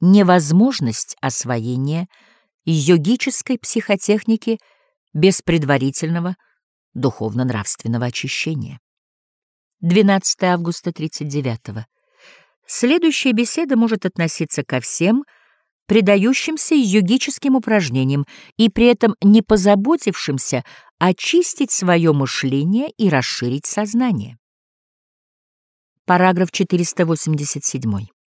невозможность освоения йогической психотехники без предварительного духовно-нравственного очищения. 12 августа 39 -го. Следующая беседа может относиться ко всем предающимся йогическим упражнениям и при этом не позаботившимся очистить свое мышление и расширить сознание. Параграф 487.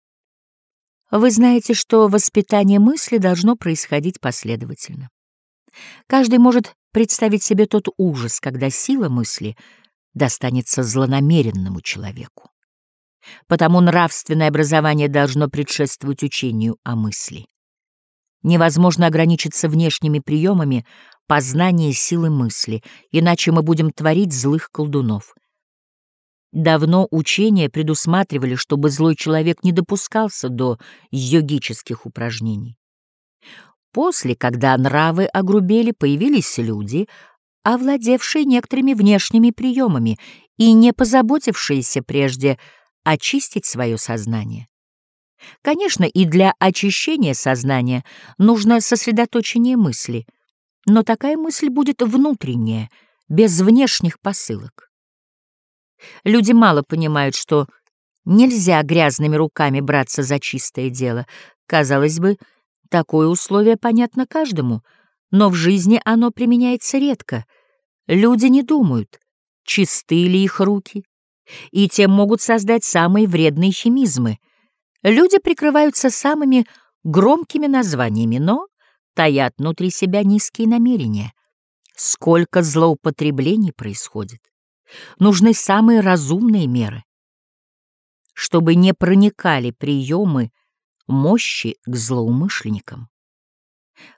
Вы знаете, что воспитание мысли должно происходить последовательно. Каждый может представить себе тот ужас, когда сила мысли достанется злонамеренному человеку. Потому нравственное образование должно предшествовать учению о мысли. Невозможно ограничиться внешними приемами познания силы мысли, иначе мы будем творить злых колдунов. Давно учения предусматривали, чтобы злой человек не допускался до йогических упражнений. После, когда нравы огрубели, появились люди, овладевшие некоторыми внешними приемами и не позаботившиеся прежде очистить свое сознание. Конечно, и для очищения сознания нужно сосредоточение мысли, но такая мысль будет внутренняя, без внешних посылок. Люди мало понимают, что нельзя грязными руками браться за чистое дело. Казалось бы, такое условие понятно каждому, но в жизни оно применяется редко. Люди не думают, чисты ли их руки, и тем могут создать самые вредные химизмы. Люди прикрываются самыми громкими названиями, но таят внутри себя низкие намерения. Сколько злоупотреблений происходит. Нужны самые разумные меры, чтобы не проникали приемы мощи к злоумышленникам.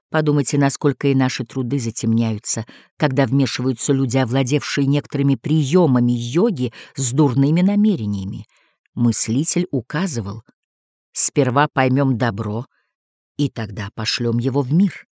Подумайте, насколько и наши труды затемняются, когда вмешиваются люди, овладевшие некоторыми приемами йоги с дурными намерениями. Мыслитель указывал, сперва поймем добро, и тогда пошлем его в мир.